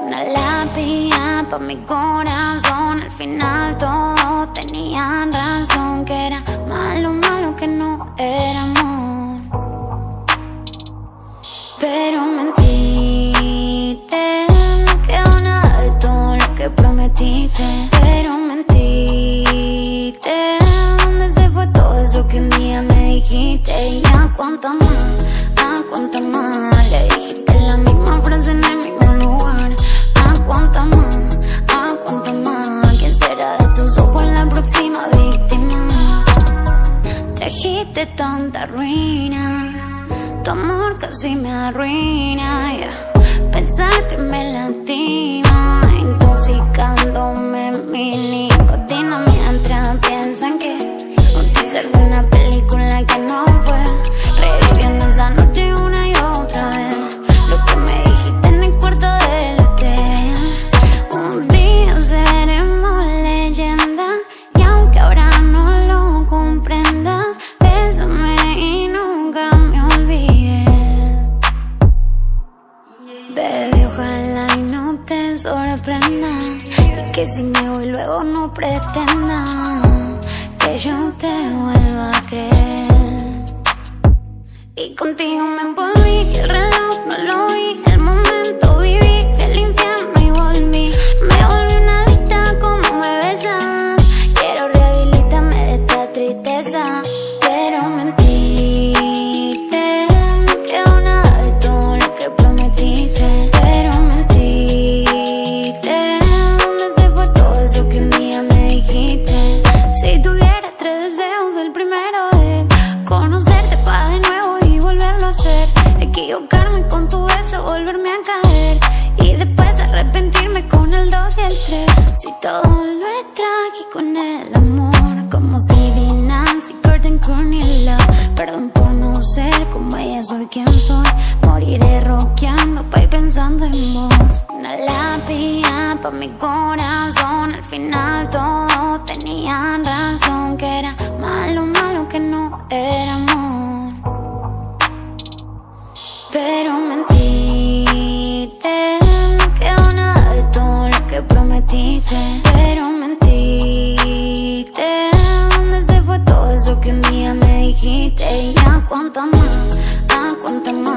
Una lápida pa' mi corazón. Al final todos tenían razón. Que era malo, malo que no se fue todo eso que un día me dijiste? Y a cuánto más, a cuánto más le dijiste la misma frase en el mismo lugar. A cuánto más, a cuánto más, ¿quién será de tus ojos la próxima víctima? Trajiste tanta ruina, tu amor casi me arruina. yeah. Pensarte me lastima, intoxicándome sorprenda y que si me voy luego no pretenda que yo te vuelva a creer. Y contigo me envolví, el reloj no lo vi, eso que un día me dijiste? Si tuviera tres deseos, el primero es conocerte para de nuevo y volverlo a hacer. Equivocarme con tu beso, volverme a caer. Y después arrepentirme con el dos y el tres. Si todo lo es trágico en el amor, como si Nancy, Curtin, Courtney Love. Perdón por no ser como ella, soy quien soy. Moriré rockeando pa' ir pensando en vos. Una lápida pa' mi corazón. Al final todos tenían razón, que era malo, malo que no era amor. Pero mentiste, no quedó nada de todo lo que prometiste. Pero mentiste, ¿dónde se fue todo eso que un día me dijiste? Y a cuánto más, a cuánto más